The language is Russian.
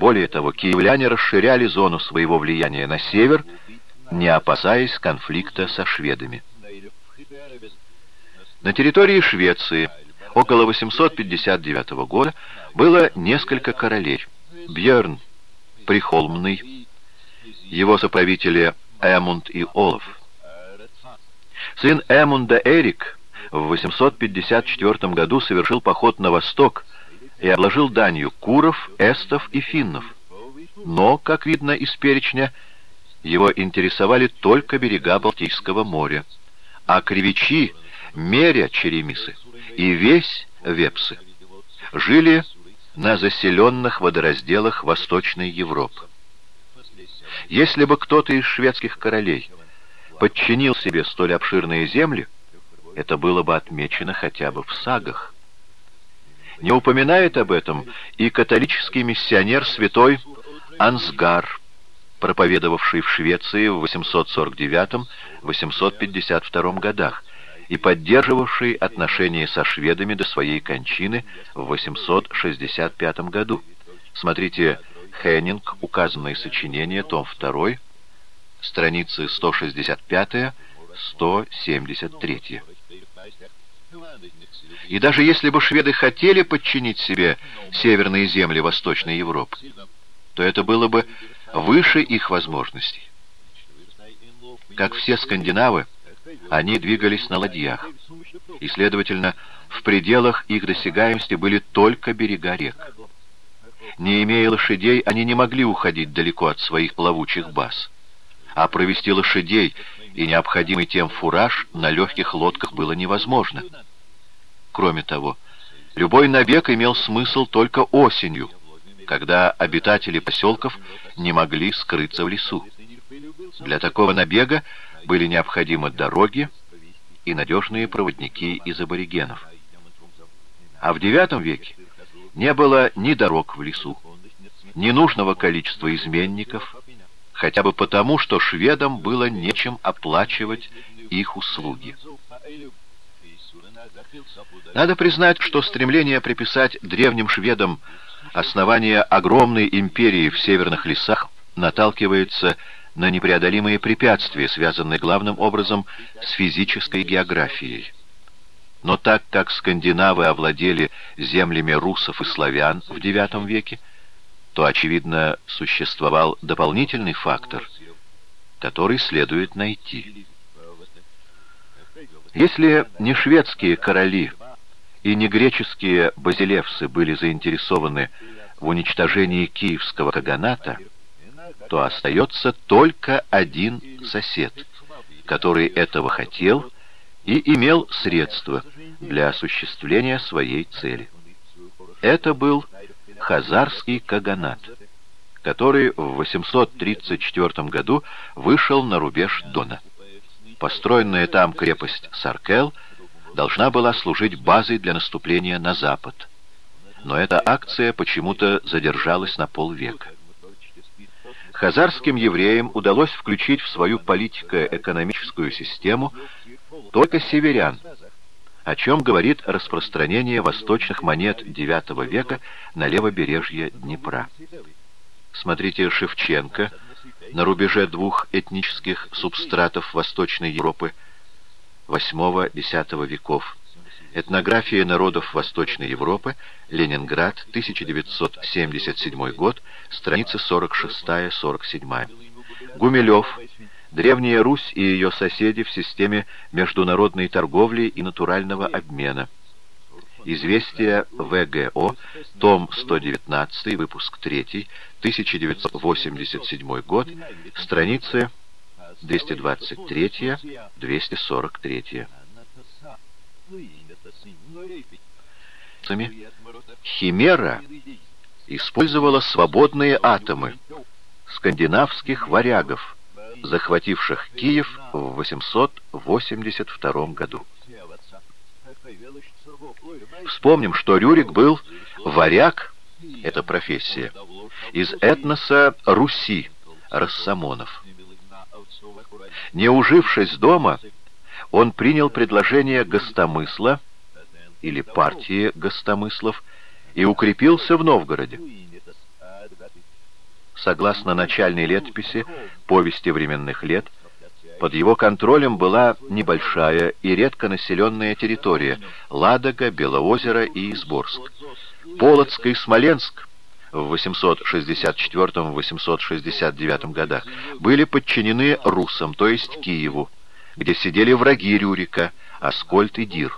Более того, киевляне расширяли зону своего влияния на север, не опасаясь конфликта со шведами. На территории Швеции около 859 года было несколько королей. Бьерн Прихолмный, его соправители Эмунд и Олаф. Сын Эмунда Эрик в 854 году совершил поход на восток и обложил данью куров, эстов и финнов. Но, как видно из перечня, его интересовали только берега Балтийского моря, а кривичи, меря черемисы и весь вепсы жили на заселенных водоразделах Восточной Европы. Если бы кто-то из шведских королей подчинил себе столь обширные земли, это было бы отмечено хотя бы в сагах. Не упоминает об этом и католический миссионер святой Ансгар, проповедовавший в Швеции в 849-852 годах и поддерживавший отношения со шведами до своей кончины в 865 году. Смотрите Хеннинг, указанные сочинения, том 2, страницы 165-173. И даже если бы шведы хотели подчинить себе северные земли Восточной Европы, то это было бы выше их возможностей. Как все скандинавы, они двигались на ладьях, и, следовательно, в пределах их досягаемости были только берега рек. Не имея лошадей, они не могли уходить далеко от своих плавучих баз. А провести лошадей и необходимый тем фураж на легких лодках было невозможно. Кроме того, любой набег имел смысл только осенью, когда обитатели поселков не могли скрыться в лесу. Для такого набега были необходимы дороги и надежные проводники из аборигенов. А в IX веке не было ни дорог в лесу, ни нужного количества изменников, хотя бы потому, что шведам было нечем оплачивать их услуги. Надо признать, что стремление приписать древним шведам основание огромной империи в северных лесах наталкивается на непреодолимые препятствия, связанные главным образом с физической географией. Но так как скандинавы овладели землями русов и славян в IX веке, то, очевидно, существовал дополнительный фактор, который следует найти. Если не шведские короли и не греческие базилевсы были заинтересованы в уничтожении киевского каганата, то остается только один сосед, который этого хотел и имел средства для осуществления своей цели. Это был Хазарский Каганат, который в 834 году вышел на рубеж Дона. Построенная там крепость Саркел должна была служить базой для наступления на запад. Но эта акция почему-то задержалась на полвека. Хазарским евреям удалось включить в свою политико-экономическую систему только северян, о чем говорит распространение восточных монет IX века на левобережье Днепра. Смотрите Шевченко на рубеже двух этнических субстратов Восточной Европы VIII-X веков. Этнография народов Восточной Европы, Ленинград, 1977 год, страница 46-47. Гумилев, Древняя Русь и ее соседи в системе международной торговли и натурального обмена. Известие ВГО, том 119, выпуск 3, 1987 год, страницы 223-243. Химера использовала свободные атомы скандинавских варягов, захвативших Киев в 882 году. Вспомним, что Рюрик был варяг, это профессия, из этноса Руси, рассамонов. Не ужившись дома, он принял предложение гостомысла или партии гостомыслов и укрепился в Новгороде. Согласно начальной летописи «Повести временных лет», под его контролем была небольшая и редко населенная территория – Ладога, Белоозеро и Изборск. Полоцк и Смоленск в 864-869 годах были подчинены русам, то есть Киеву, где сидели враги Рюрика, Аскольд и Дир.